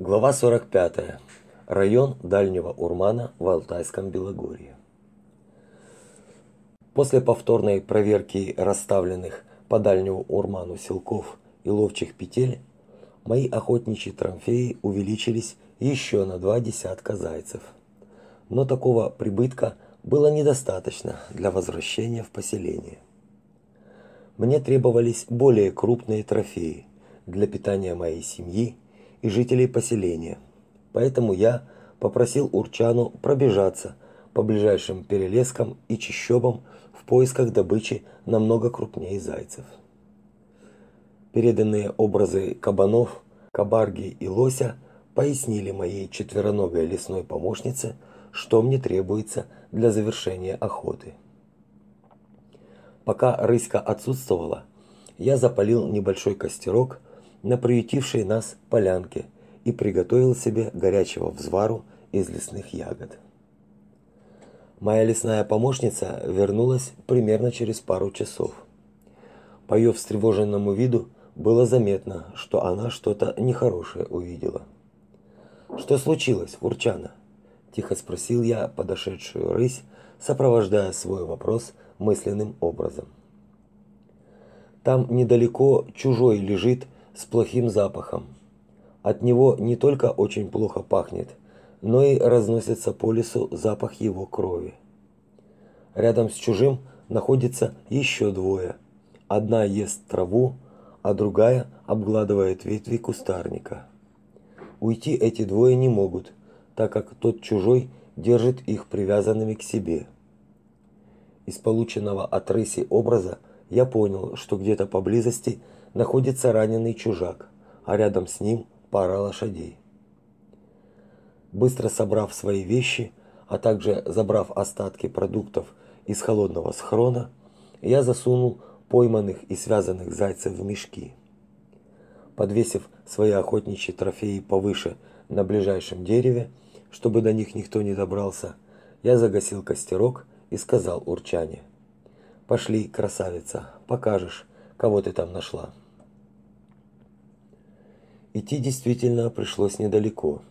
Глава 45. Район Дальнего Урмана в Алтайском Белогорье. После повторной проверки расставленных по Дальнему Урману силков и ловчих петель, мои охотничьи трофеи увеличились еще на два десятка зайцев. Но такого прибытка было недостаточно для возвращения в поселение. Мне требовались более крупные трофеи для питания моей семьи и жителей поселения. Поэтому я попросил Урчану пробежаться по ближайшим перелескам и чащобам в поисках добычи намного крупнее зайцев. Переданные образы кабанов, кабарги и лося пояснили моей четвероногой лесной помощнице, что мне требуется для завершения охоты. Пока рыська отсутствовала, я запалил небольшой костерок на приютившей нас полянке и приготовил себе горячего взвару из лесных ягод. Моя лесная помощница вернулась примерно через пару часов. По ее встревоженному виду было заметно, что она что-то нехорошее увидела. Что случилось, Урчана? тихо спросил я подошедшую рысь, сопровождая свой вопрос мысленным образом. Там недалеко чужой лежит с плохим запахом. От него не только очень плохо пахнет, но и разносится по лесу запах его крови. Рядом с чужим находится еще двое. Одна ест траву, а другая обгладывает ветви кустарника. Уйти эти двое не могут, так как тот чужой держит их привязанными к себе. Из полученного от рыси образа я понял, что где-то поблизости – находится раненый чужак, а рядом с ним пара лошадей. Быстро собрав свои вещи, а также забрав остатки продуктов из холодного схрона, я засунул пойманных и связанных зайцев в мешки. Подвесив свои охотничьи трофеи повыше на ближайшем дереве, чтобы до них никто не добрался, я загасил костерок и сказал Урчане: "Пошли, красавица, покажешь, кого ты там нашла". Идти действительно пришлось недалеко.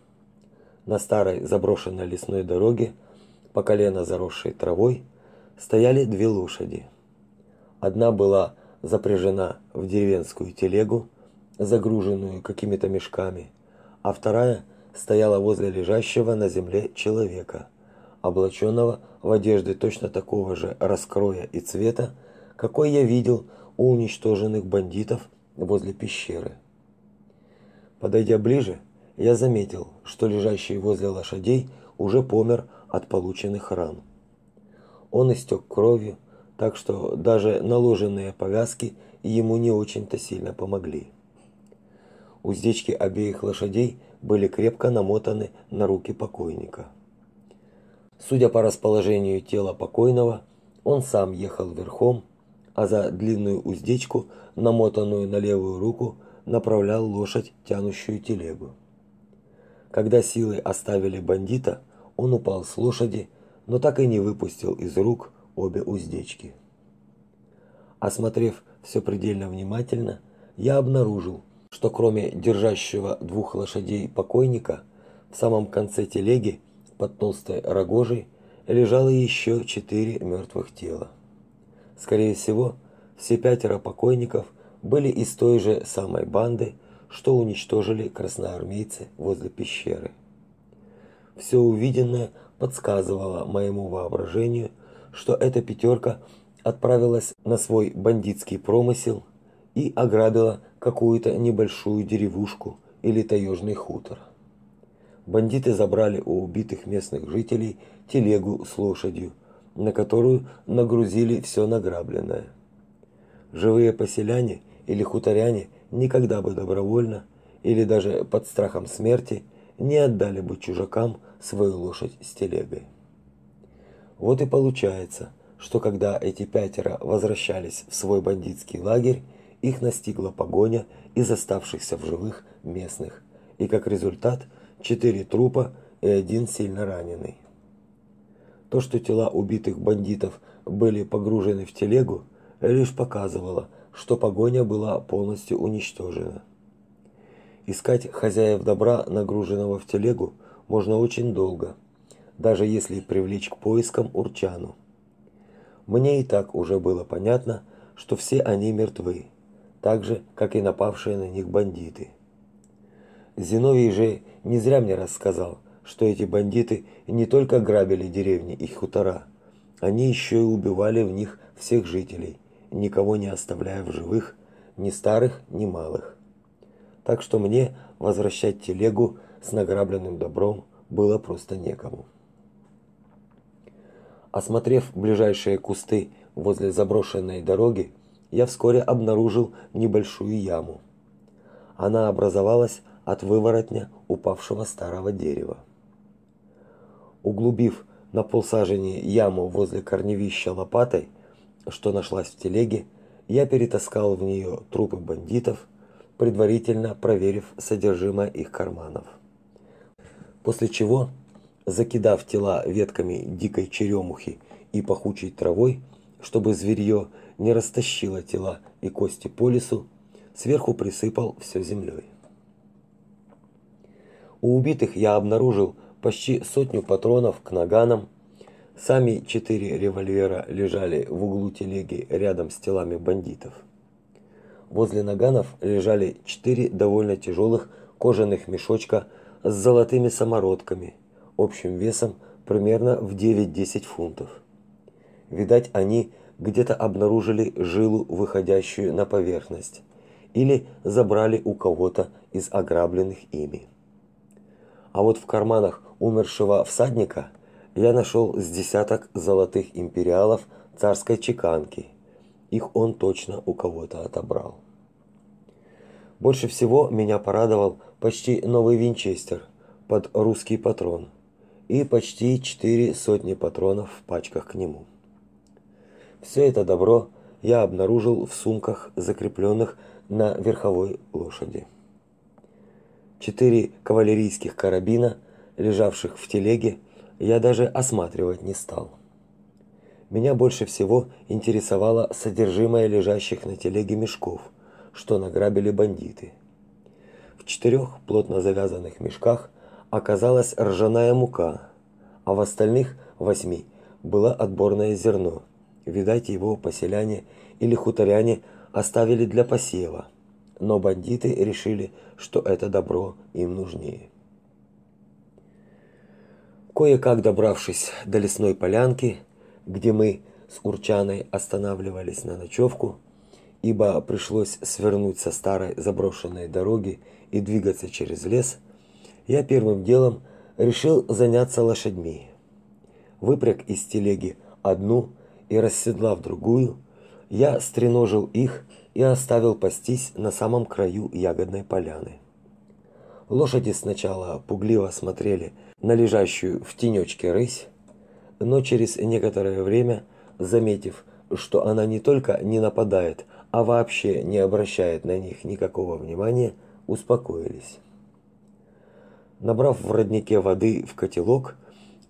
На старой заброшенной лесной дороге, по колено заросшей травой, стояли две лошади. Одна была запряжена в деревенскую телегу, загруженную какими-то мешками, а вторая стояла возле лежащего на земле человека, облаченного в одежды точно такого же раскроя и цвета, какой я видел у уничтоженных бандитов возле пещеры. Подойдя ближе, я заметил, что лежащий возле лошадей уже помер от полученных ран. Он истек кровью, так что даже наложенные повязки ему не очень-то сильно помогли. Уздечки обеих лошадей были крепко намотаны на руки покойника. Судя по расположению тела покойного, он сам ехал верхом, а за длинную уздечку, намотанную на левую руку, направлял лошадь, тянущую телегу. Когда силы оставили бандита, он упал с лошади, но так и не выпустил из рук обе уздечки. Осмотрев все предельно внимательно, я обнаружил, что кроме держащего двух лошадей покойника, в самом конце телеги под толстой рогожей лежало еще четыре мертвых тела. Скорее всего, все пятеро покойников были из той же самой банды, что уничтожили красноармейцы возле пещеры. Все увиденное подсказывало моему воображению, что эта пятерка отправилась на свой бандитский промысел и ограбила какую-то небольшую деревушку или таежный хутор. Бандиты забрали у убитых местных жителей телегу с лошадью, на которую нагрузили все награбленное. Живые поселяне или хуторяне никогда бы добровольно или даже под страхом смерти не отдали бы чужакам свою лошадь с телегой. Вот и получается, что когда эти пятеро возвращались в свой бандитский лагерь, их настигла погоня из оставшихся в живых местных, и как результат четыре трупа и один сильно раненый. То, что тела убитых бандитов были погружены в телегу, лишь показывало, что погоня была полностью уничтожена. Искать хозяев добра, нагруженного в телегу, можно очень долго, даже если привлечь к поискам Урчану. Мне и так уже было понятно, что все они мертвы, так же, как и напавшие на них бандиты. Зиновий же не зря мне рассказал, что эти бандиты не только грабили деревни и хутора, они еще и убивали в них всех жителей, никого не оставляя в живых, ни старых, ни малых. Так что мне возвращать телегу с награбленным добром было просто некому. Осмотрев ближайшие кусты возле заброшенной дороги, я вскоре обнаружил небольшую яму. Она образовалась от выворотня упавшего старого дерева. Углубив на полсажени яму возле корневища лопатой, что нашлась в телеге, я перетаскал в нее трупы бандитов, предварительно проверив содержимое их карманов. После чего, закидав тела ветками дикой черемухи и пахучей травой, чтобы зверье не растащило тела и кости по лесу, сверху присыпал все землей. У убитых я обнаружил почти сотню патронов к наганам. Сами четыре револьвера лежали в углу телеги рядом с телами бандитов. Возле наганов лежали четыре довольно тяжелых кожаных мешочка с золотыми самородками, общим весом примерно в 9-10 фунтов. Видать, они где-то обнаружили жилу, выходящую на поверхность, или забрали у кого-то из ограбленных ими. А вот в карманах умершего всадника я нашел с десяток золотых империалов царской чеканки. Их он точно у кого-то отобрал. Больше всего меня порадовал почти новый винчестер под русский патрон и почти четыре сотни патронов в пачках к нему. Все это добро я обнаружил в сумках, закрепленных на верховой лошади. Четыре кавалерийских карабина, лежавших в телеге, я даже осматривать не стал. Меня больше всего интересовало содержимое лежащих на телеге мешков, что награбили бандиты. В четырех плотно завязанных мешках оказалась ржаная мука, а в остальных восьми было отборное зерно. Видать, его поселяне или хуторяне оставили для посева – но бандиты решили, что это добро им нужнее. Кое-как добравшись до лесной полянки, где мы с Урчаной останавливались на ночевку, ибо пришлось свернуть со старой заброшенной дороги и двигаться через лес, я первым делом решил заняться лошадьми. Выпряг из телеги одну и расседлав другую, я стреножил их и оставил пастись на самом краю ягодной поляны. Лошади сначала пугливо смотрели на лежащую в тенечке рысь, но через некоторое время, заметив, что она не только не нападает, а вообще не обращает на них никакого внимания, успокоились. Набрав в роднике воды в котелок,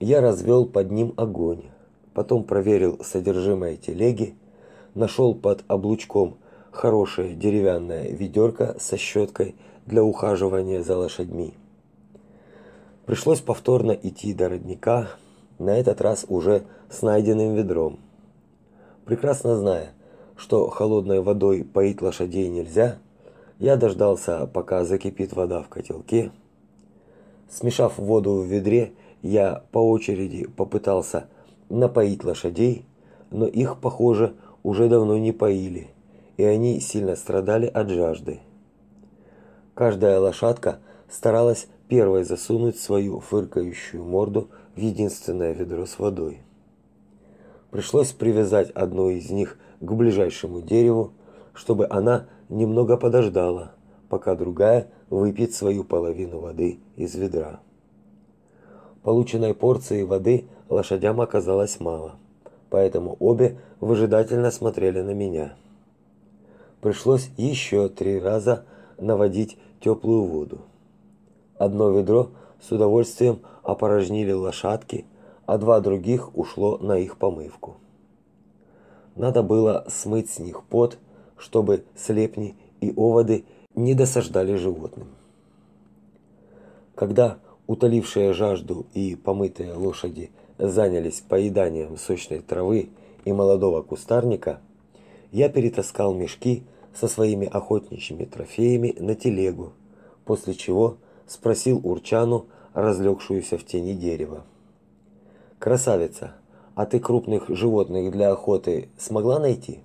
я развел под ним огонь, потом проверил содержимое телеги, нашел под облучком хорошее деревянное ведерко со щеткой для ухаживания за лошадьми. Пришлось повторно идти до родника, на этот раз уже с найденным ведром. Прекрасно зная, что холодной водой поить лошадей нельзя, я дождался, пока закипит вода в котелке. Смешав воду в ведре, я по очереди попытался напоить лошадей, но их, похоже, уже давно не поили и они сильно страдали от жажды. Каждая лошадка старалась первой засунуть свою фыркающую морду в единственное ведро с водой. Пришлось привязать одну из них к ближайшему дереву, чтобы она немного подождала, пока другая выпьет свою половину воды из ведра. Полученной порции воды лошадям оказалось мало, поэтому обе выжидательно смотрели на меня пришлось еще три раза наводить теплую воду. Одно ведро с удовольствием опорожнили лошадки, а два других ушло на их помывку. Надо было смыть с них пот, чтобы слепни и оводы не досаждали животным. Когда утолившие жажду и помытые лошади занялись поеданием сочной травы и молодого кустарника, я перетаскал мешки со своими охотничьими трофеями на телегу, после чего спросил Урчану, разлегшуюся в тени дерева. «Красавица, а ты крупных животных для охоты смогла найти?»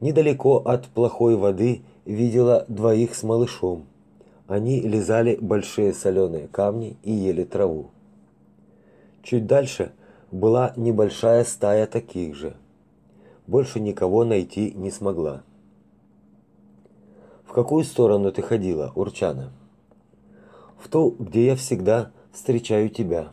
Недалеко от плохой воды видела двоих с малышом. Они лизали большие соленые камни и ели траву. Чуть дальше была небольшая стая таких же. Больше никого найти не смогла. В какую сторону ты ходила, Урчана? В ту, где я всегда встречаю тебя.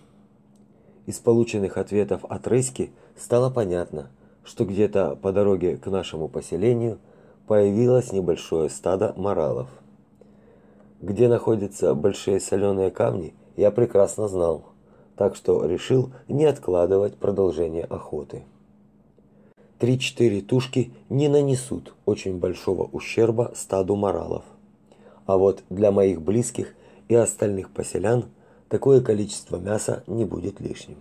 Из полученных ответов от Рыски стало понятно, что где-то по дороге к нашему поселению появилось небольшое стадо моралов. Где находятся большие соленые камни, я прекрасно знал, так что решил не откладывать продолжение охоты. Три-четыре тушки не нанесут очень большого ущерба стаду моралов. А вот для моих близких и остальных поселян такое количество мяса не будет лишним.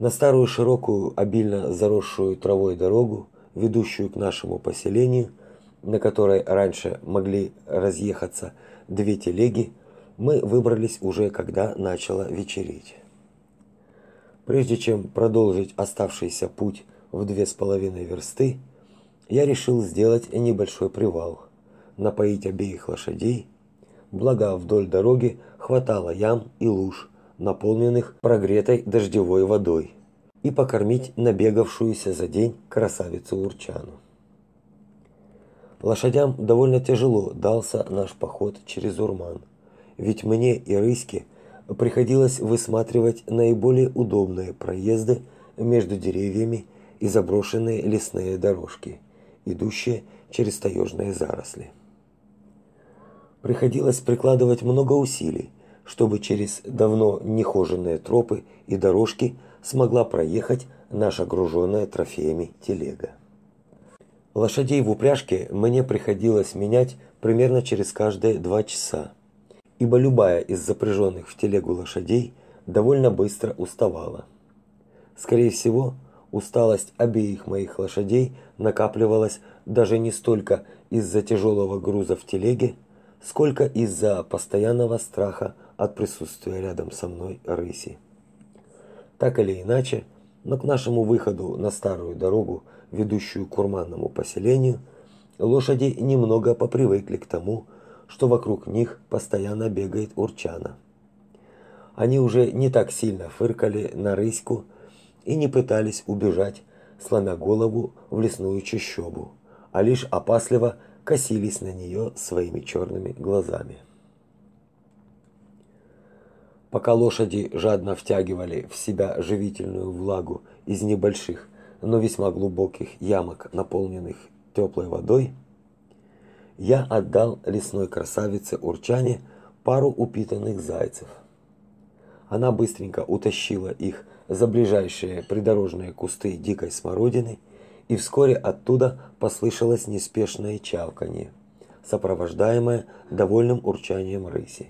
На старую широкую, обильно заросшую травой дорогу, ведущую к нашему поселению, на которой раньше могли разъехаться две телеги, мы выбрались уже когда начало вечереть. Прежде чем продолжить оставшийся путь в две с половиной версты, я решил сделать небольшой привал, напоить обеих лошадей, благо вдоль дороги хватало ям и луж, наполненных прогретой дождевой водой, и покормить набегавшуюся за день красавицу Урчану. Лошадям довольно тяжело дался наш поход через Урман, ведь мне и Рыське приходилось высматривать наиболее удобные проезды между деревьями и заброшенные лесные дорожки, идущие через таежные заросли. Приходилось прикладывать много усилий, чтобы через давно нехоженные тропы и дорожки смогла проехать наша груженная трофеями телега. Лошадей в упряжке мне приходилось менять примерно через каждые два часа, ибо любая из запряженных в телегу лошадей довольно быстро уставала. Скорее всего, усталость обеих моих лошадей накапливалась даже не столько из-за тяжелого груза в телеге, сколько из-за постоянного страха от присутствия рядом со мной рыси. Так или иначе, но к нашему выходу на старую дорогу ведущую к урманному поселению, лошади немного попривыкли к тому, что вокруг них постоянно бегает урчана. Они уже не так сильно фыркали на рыську и не пытались убежать, сломя голову в лесную чащобу, а лишь опасливо косились на нее своими черными глазами. Пока лошади жадно втягивали в себя живительную влагу из небольших но весьма глубоких ямок, наполненных теплой водой, я отдал лесной красавице Урчане пару упитанных зайцев. Она быстренько утащила их за ближайшие придорожные кусты дикой смородины, и вскоре оттуда послышалось неспешное чавканье, сопровождаемое довольным урчанием рыси.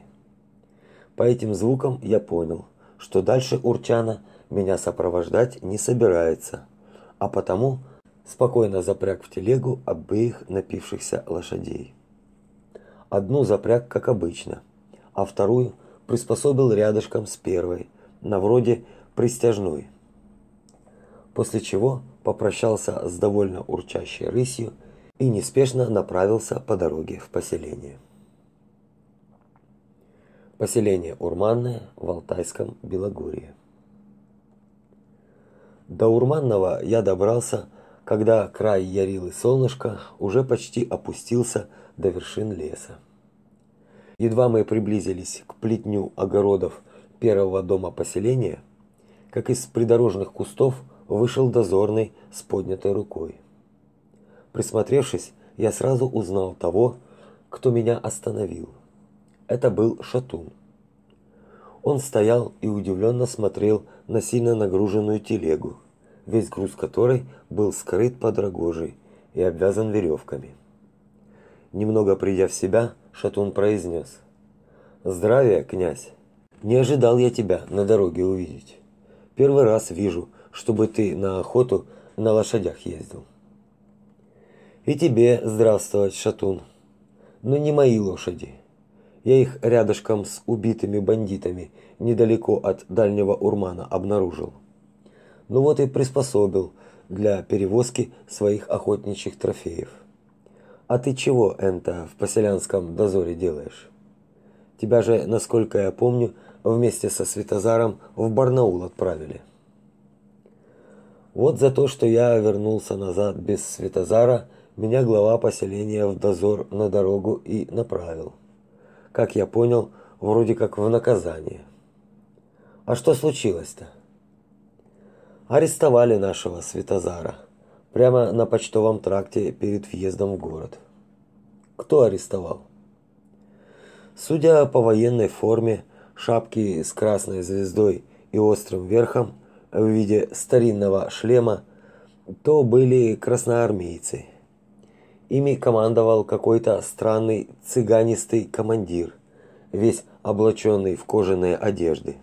По этим звукам я понял, что дальше Урчана меня сопровождать не собирается, а потому спокойно запряг в телегу обеих напившихся лошадей. Одну запряг, как обычно, а вторую приспособил рядышком с первой, на вроде пристяжной. После чего попрощался с довольно урчащей рысью и неспешно направился по дороге в поселение. Поселение Урманное в Алтайском Белогорье. До Урманного я добрался, когда край ярилы солнышко уже почти опустился до вершин леса. Едва мы приблизились к плетню огородов первого дома поселения, как из придорожных кустов вышел дозорный с поднятой рукой. Присмотревшись, я сразу узнал того, кто меня остановил. Это был Шатун. Он стоял и удивленно смотрел на сильно нагруженную телегу, весь груз которой был скрыт под рогожей и обвязан веревками. Немного придя в себя, Шатун произнес. Здравия, князь. Не ожидал я тебя на дороге увидеть. Первый раз вижу, чтобы ты на охоту на лошадях ездил. И тебе здравствовать, Шатун. Но не мои лошади. Я их рядышком с убитыми бандитами недалеко от дальнего Урмана обнаружил. Ну вот и приспособил для перевозки своих охотничьих трофеев. А ты чего, Энта, в поселянском дозоре делаешь? Тебя же, насколько я помню, вместе со Светозаром в Барнаул отправили. Вот за то, что я вернулся назад без Светозара, меня глава поселения в дозор на дорогу и направил. Как я понял, вроде как в наказание. А что случилось-то? Арестовали нашего Светозара прямо на почтовом тракте перед въездом в город. Кто арестовал? Судя по военной форме, шапке с красной звездой и острым верхом в виде старинного шлема, то были красноармейцы. Ими командовал какой-то странный цыганистый командир, весь облаченный в кожаные одежды.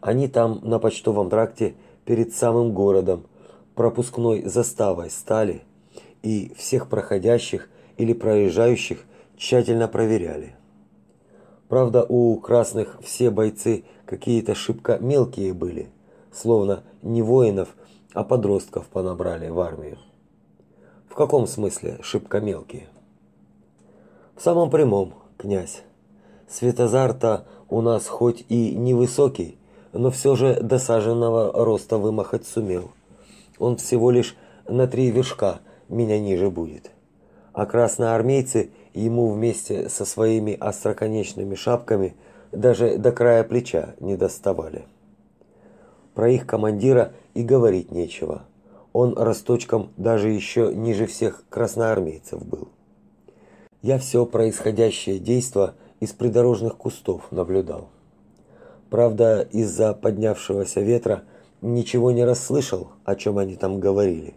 Они там на почтовом тракте перед самым городом пропускной заставой стали и всех проходящих или проезжающих тщательно проверяли. Правда, у красных все бойцы какие-то шибко мелкие были, словно не воинов, а подростков понабрали в армию. В каком смысле шибко мелкие? В самом прямом, князь. Светозар-то у нас хоть и невысокий, но все же досаженного роста вымахать сумел. Он всего лишь на три вершка меня ниже будет. А красноармейцы ему вместе со своими остроконечными шапками даже до края плеча не доставали. Про их командира и говорить нечего он росточком даже еще ниже всех красноармейцев был. Я все происходящее действо из придорожных кустов наблюдал. Правда, из-за поднявшегося ветра ничего не расслышал, о чем они там говорили.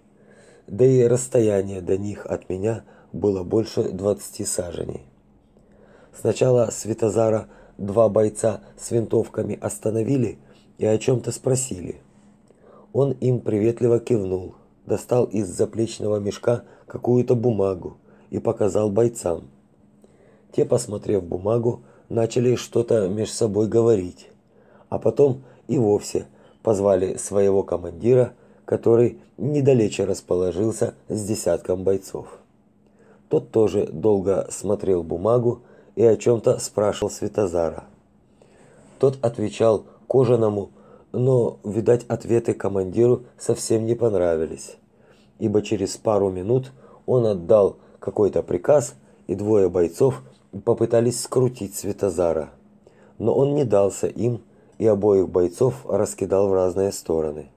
Да и расстояние до них от меня было больше двадцати саженей. Сначала Светозара два бойца с винтовками остановили и о чем то спросили. Он им приветливо кивнул, достал из заплечного мешка какую-то бумагу и показал бойцам. Те, посмотрев бумагу, начали что-то меж собой говорить, а потом и вовсе позвали своего командира, который недалече расположился с десятком бойцов. Тот тоже долго смотрел бумагу и о чем то спрашивал Светозара. Тот отвечал кожаному но, видать, ответы командиру совсем не понравились, ибо через пару минут он отдал какой-то приказ, и двое бойцов попытались скрутить Светозара. Но он не дался им и обоих бойцов раскидал в разные стороны.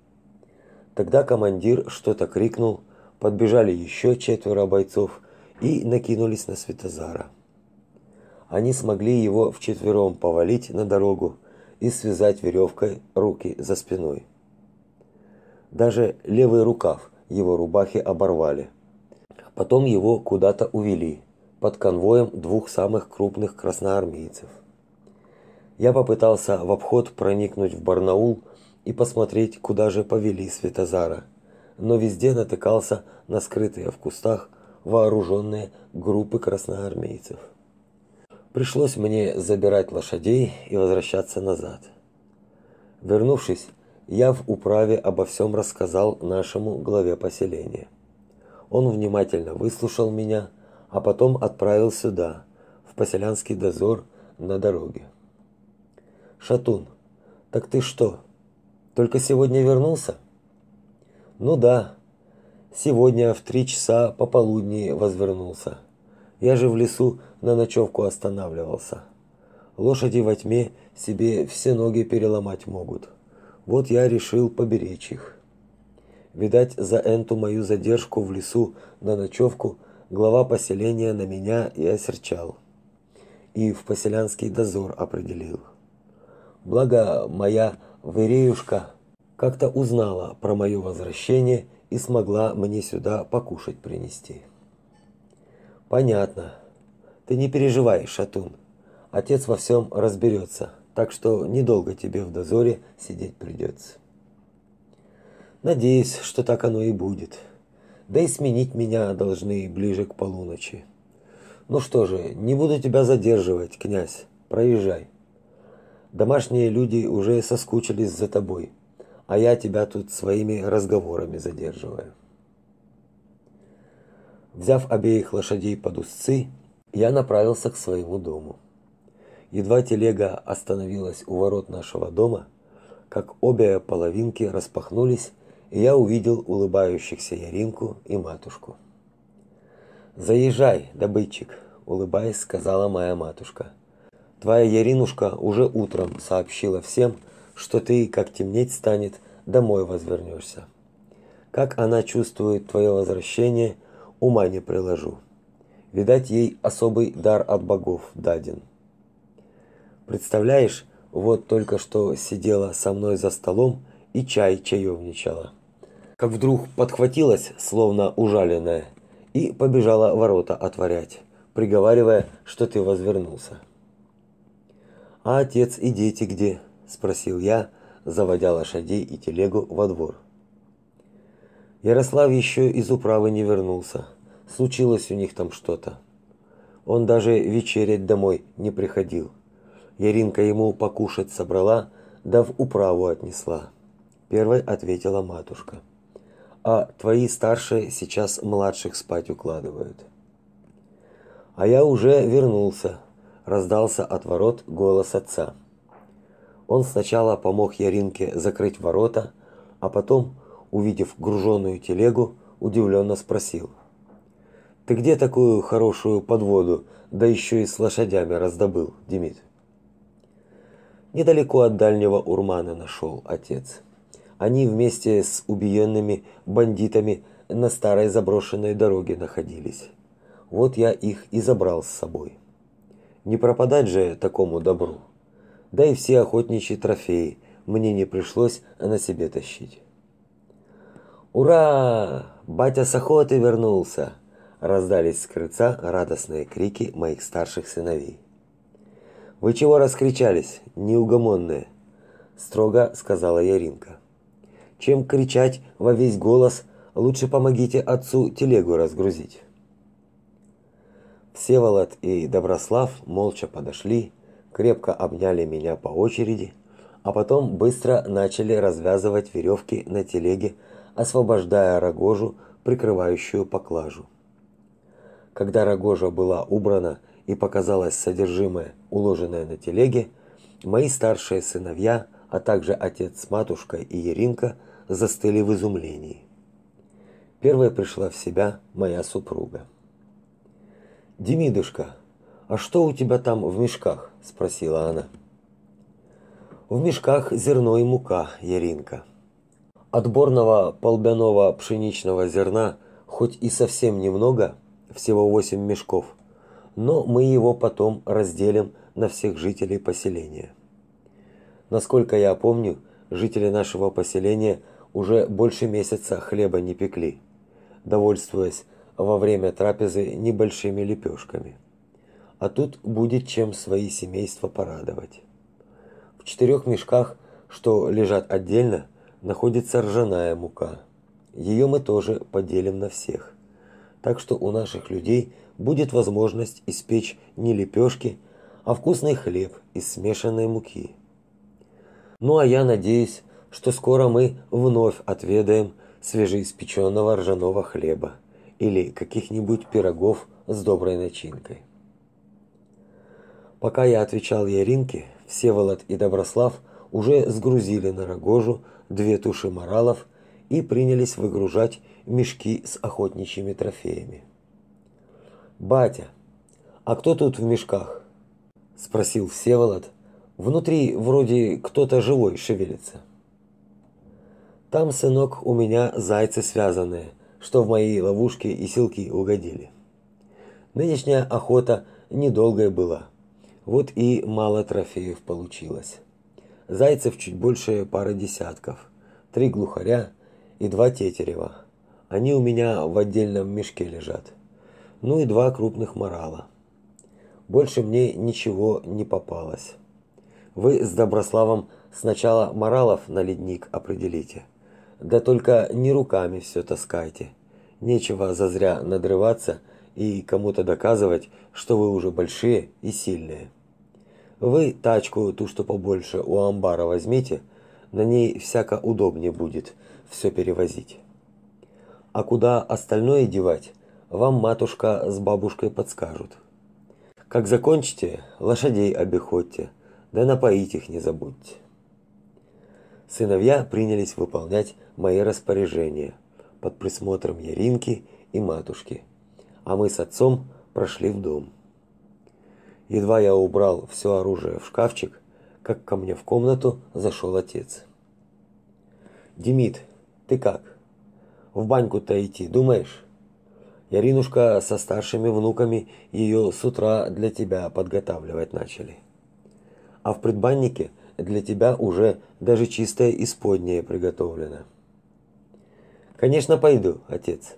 Тогда командир что-то крикнул, подбежали еще четверо бойцов и накинулись на Светозара. Они смогли его вчетвером повалить на дорогу, и связать веревкой руки за спиной. Даже левый рукав его рубахи оборвали. Потом его куда-то увели под конвоем двух самых крупных красноармейцев. Я попытался в обход проникнуть в Барнаул и посмотреть, куда же повели Светозара, но везде натыкался на скрытые в кустах вооруженные группы красноармейцев. Пришлось мне забирать лошадей и возвращаться назад. Вернувшись, я в управе обо всем рассказал нашему главе поселения. Он внимательно выслушал меня, а потом отправил сюда, в поселянский дозор на дороге. Шатун, так ты что, только сегодня вернулся? Ну да. Сегодня в три часа пополудни возвернулся. Я же в лесу на ночевку останавливался. Лошади во тьме себе все ноги переломать могут. Вот я решил поберечь их. Видать, за эту мою задержку в лесу на ночевку глава поселения на меня и осерчал. И в поселянский дозор определил. Благо моя Выреюшка как-то узнала про мое возвращение и смогла мне сюда покушать принести. Понятно. Ты не переживай, Шатун. Отец во всем разберется, так что недолго тебе в дозоре сидеть придется. Надеюсь, что так оно и будет. Да и сменить меня должны ближе к полуночи. Ну что же, не буду тебя задерживать, князь. Проезжай. Домашние люди уже соскучились за тобой, а я тебя тут своими разговорами задерживаю. Взяв обеих лошадей под узцы, я направился к своему дому. Едва телега остановилась у ворот нашего дома, как обе половинки распахнулись, и я увидел улыбающихся Яринку и матушку. «Заезжай, добытчик», – улыбаясь, сказала моя матушка. «Твоя Яринушка уже утром сообщила всем, что ты, как темнеть станет, домой возвернешься. Как она чувствует твое возвращение, ума не приложу. Видать, ей особый дар от богов даден. Представляешь, вот только что сидела со мной за столом и чай чаевничала. Как вдруг подхватилась, словно ужаленная, и побежала ворота отворять, приговаривая, что ты возвернулся. А отец и дети где? спросил я, заводя лошадей и телегу во двор. Ярослав еще из управы не вернулся. Случилось у них там что-то. Он даже вечерять домой не приходил. Яринка ему покушать собрала, да в управу отнесла. Первой ответила матушка. А твои старшие сейчас младших спать укладывают. А я уже вернулся. Раздался от ворот голос отца. Он сначала помог Яринке закрыть ворота, а потом, увидев груженную телегу, удивленно спросил: "Ты где такую хорошую подводу, да еще и с лошадями раздобыл, Демид?" Недалеко от дальнего Урмана нашел отец. Они вместе с убиенными бандитами на старой заброшенной дороге находились. Вот я их и забрал с собой. Не пропадать же такому добру. Да и все охотничьи трофеи мне не пришлось на себе тащить. Ура! Батя с охоты вернулся, раздались с крыльца радостные крики моих старших сыновей. Вы чего раскричались, неугомонные? строго сказала Яринка. Чем кричать во весь голос, лучше помогите отцу телегу разгрузить. Всеволод и Доброслав молча подошли, крепко обняли меня по очереди, а потом быстро начали развязывать веревки на телеге, освобождая рогожу, прикрывающую поклажу. Когда рогожа была убрана и показалось содержимое, уложенное на телеге, мои старшие сыновья, а также отец с матушкой и Еринка застыли в изумлении. Первая пришла в себя моя супруга. Демидушка, а что у тебя там в мешках? спросила она. В мешках зерно и мука, Яринка. Отборного полбяного пшеничного зерна хоть и совсем немного, всего восемь мешков, но мы его потом разделим на всех жителей поселения. Насколько я помню, жители нашего поселения уже больше месяца хлеба не пекли, довольствуясь во время трапезы небольшими лепешками. А тут будет чем свои семейства порадовать. В четырех мешках, что лежат отдельно, находится ржаная мука. Ее мы тоже поделим на всех. Так что у наших людей будет возможность испечь не лепешки, а вкусный хлеб из смешанной муки. Ну а я надеюсь, что скоро мы вновь отведаем свежеиспеченного ржаного хлеба или каких-нибудь пирогов с доброй начинкой. Пока я отвечал Яринке, Всеволод и Доброслав уже сгрузили на рогожу две туши моралов и принялись выгружать мешки с охотничьими трофеями. «Батя, а кто тут в мешках?» – спросил Всеволод. «Внутри вроде кто-то живой шевелится». «Там, сынок, у меня зайцы связанные», – что в мои ловушки и силки угодили. Нынешняя охота недолгая была. Вот и мало трофеев получилось. Зайцев чуть больше пары десятков, три глухаря и два тетерева. Они у меня в отдельном мешке лежат. Ну и два крупных морала. больше мне ничего не попалось. Вы с Доброславом сначала моралов на ледник определите. Да только не руками все таскайте. Нечего зазря надрываться и кому-то доказывать, что вы уже большие и сильные. Вы тачку ту, что побольше, у амбара возьмите, на ней всяко удобнее будет все перевозить. А куда остальное девать, вам матушка с бабушкой подскажут. Как закончите, лошадей обиходьте, да напоить их не забудьте. Сыновья принялись выполнять мои распоряжения под присмотром Яринки и матушки, а мы с отцом прошли в дом. Едва я убрал все оружие в шкафчик, как ко мне в комнату зашел отец. Демид, ты как? В баньку-то идти думаешь? Яринушка со старшими внуками ее с утра для тебя подготавливать начали. А в предбаннике для тебя уже даже чистое исподнее приготовлено. Конечно, пойду, отец.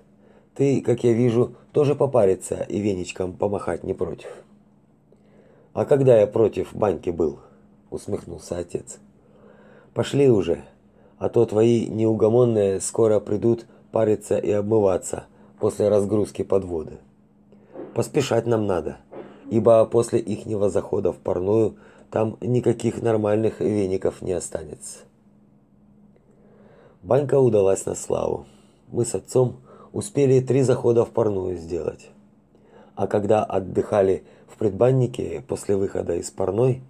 Ты, как я вижу, тоже попариться и веничком помахать не против. А когда я против баньки был, усмехнулся отец. Пошли уже, а то твои неугомонные скоро придут париться и обмываться после разгрузки подводы. Поспешать нам надо, ибо после ихнего захода в парную там никаких нормальных веников не останется. Банька удалась на славу. Мы с отцом успели три захода в парную сделать. А когда отдыхали в предбаннике после выхода из парной,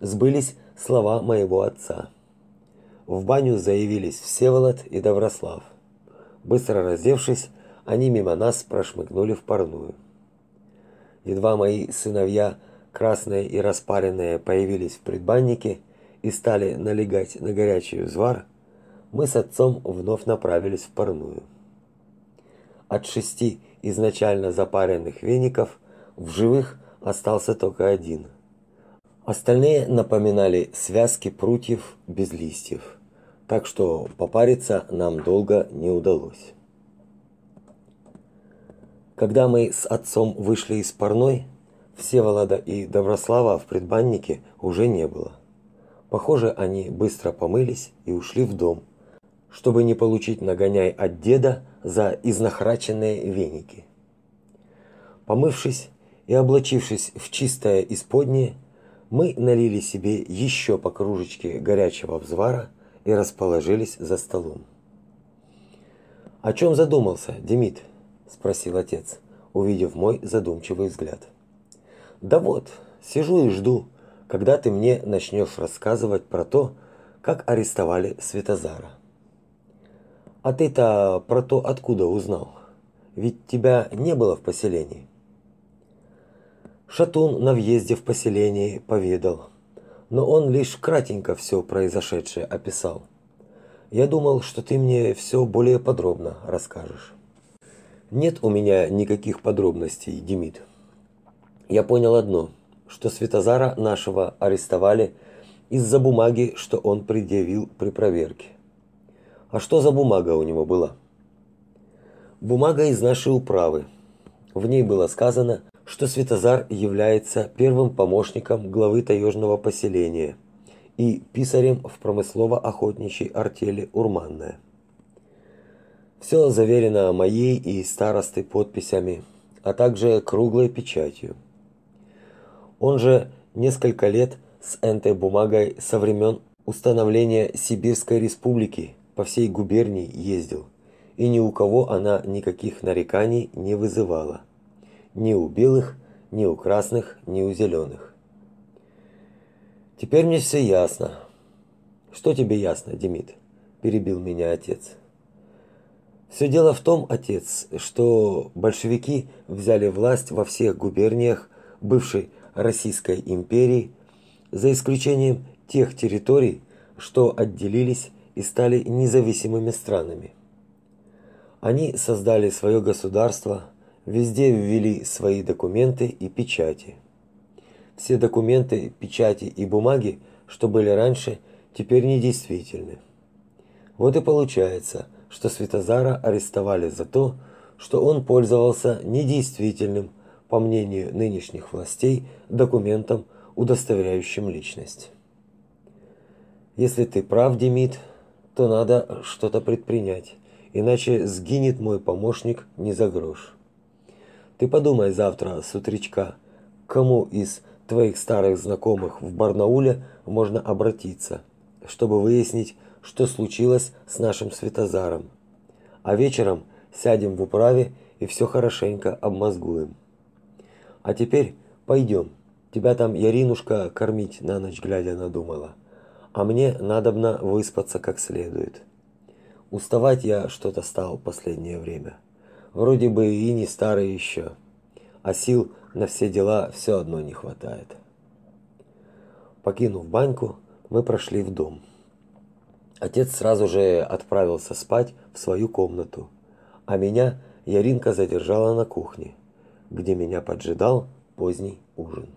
сбылись слова моего отца. В баню заявились Всеволод и Доброслав. Быстро раздевшись, они мимо нас прошмыгнули в парную. Едва мои сыновья красные и распаренные появились в предбаннике и стали налегать на горячий взвар, мы с отцом вновь направились в парную. От шести изначально запаренных веников в живых остался только один. Остальные напоминали связки прутьев без листьев, так что попариться нам долго не удалось. Когда мы с отцом вышли из парной, Всеволода и Доброслава в предбаннике уже не было. Похоже, они быстро помылись и ушли в дом, чтобы не получить нагоняй от деда за изнахраченные веники. Помывшись и облачившись в чистое исподнее, мы налили себе еще по кружечке горячего взвара и расположились за столом. «О чем задумался, Демид?» – спросил отец, увидев мой задумчивый взгляд. Да вот, сижу и жду, когда ты мне начнешь рассказывать про то, как арестовали Светозара. А ты-то про то откуда узнал? Ведь тебя не было в поселении. Шатун на въезде в поселение поведал, но он лишь кратенько все произошедшее описал. Я думал, что ты мне все более подробно расскажешь. Нет у меня никаких подробностей, Демид я понял одно, что Светозара нашего арестовали из-за бумаги, что он предъявил при проверке. А что за бумага у него была? Бумага из нашей управы. В ней было сказано, что Светозар является первым помощником главы таежного поселения и писарем в промыслово-охотничьей артели Урманная. Все заверено моей и старосты подписями, а также круглой печатью. Он же несколько лет с этой бумагой со времен установления Сибирской республики по всей губернии ездил, и ни у кого она никаких нареканий не вызывала. Ни у белых, ни у красных, ни у зеленых. Теперь мне все ясно. Что тебе ясно, Демид? перебил меня отец. Все дело в том, отец, что большевики взяли власть во всех губерниях бывшей Российской империи, за исключением тех территорий, что отделились и стали независимыми странами. Они создали свое государство, везде ввели свои документы и печати. Все документы, печати и бумаги, что были раньше, теперь недействительны. Вот и получается, что Светозара арестовали за то, что он пользовался недействительным по мнению нынешних властей, документом, удостоверяющим личность. Если ты прав, Демид, то надо что-то предпринять, иначе сгинет мой помощник не за грош. Ты подумай завтра с утречка, кому из твоих старых знакомых в Барнауле можно обратиться, чтобы выяснить, что случилось с нашим Светозаром. А вечером сядем в управе и все хорошенько обмозгуем. А теперь пойдем. Тебя там Яринушка кормить на ночь глядя надумала. А мне надобно выспаться как следует. Уставать я что-то стал последнее время. Вроде бы и не старый еще, а сил на все дела все одно не хватает. Покинув баньку, мы прошли в дом. Отец сразу же отправился спать в свою комнату, а меня Яринка задержала на кухне, где меня поджидал поздний ужин.